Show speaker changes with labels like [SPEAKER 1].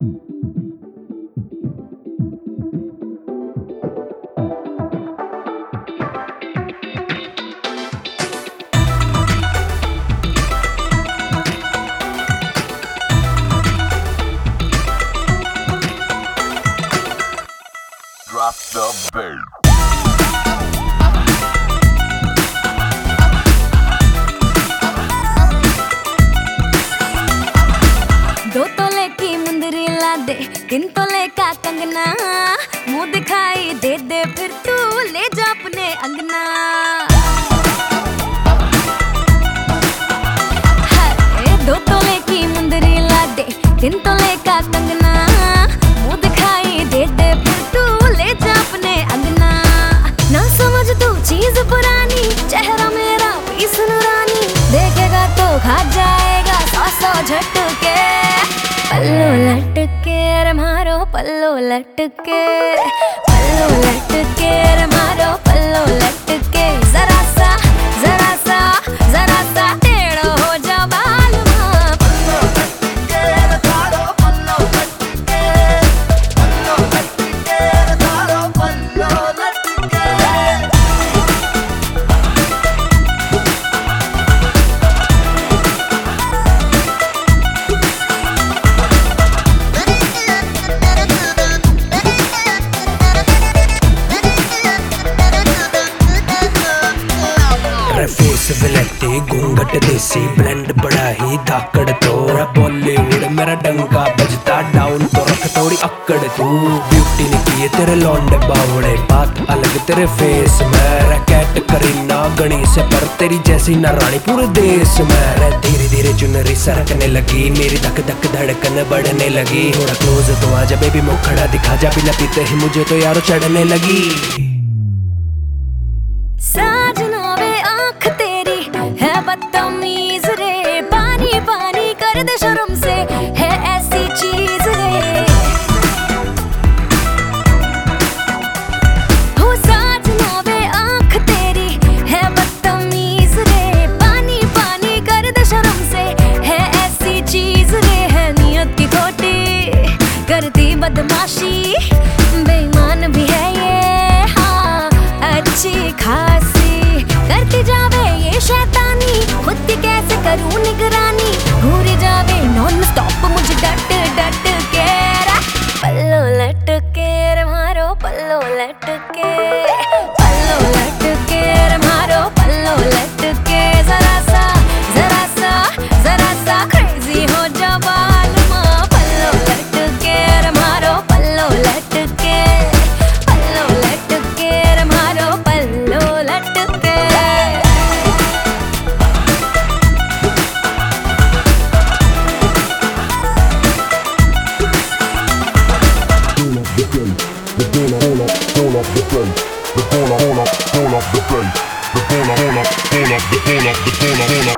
[SPEAKER 1] Drop the bass.
[SPEAKER 2] दो तोले की मुंदरी ला दे तीन तोले का कंगना। मुँह दिखाई दे दे फिर तू ले जा अपने अंगना। हाय, दो तोले की मुंदरी ला दे तीन तोले का कंगना दिखाई दे दे फिर तू ले जा अपने अंगना। ना समझ तू चीज़ पुरानी चेहरा मेरा पीस देखेगा तो खा जाएगा सौ सौ झटके। पल्लो लटके रे मारो पल्लो लटके पल्लो
[SPEAKER 3] घूंघट देसी ब्लेंड बड़ा ही धाकड़ तोरा। बॉलीवुड मेरा डंका बजता डाउन तो रख थोड़ी अक्कड़ तू। ब्यूटी ने किए तेरे लौंडे बावड़े बात अलग तेरे फेस में रैकेट करीना गणी से, पर तेरी जैसी न रानी पूरे देश। में धीरे धीरे चुनरी सरकने लगी, मेरी धक धक धड़कन बढ़ने लगी। थोड़ा क्लोज तो आजा बेबी मुखड़ा दिखा जा, बिना पीते ही मुझे तो यारो चढ़ने लगी।
[SPEAKER 2] மலட்டு Pull up the, pull up the, pull up, pull up.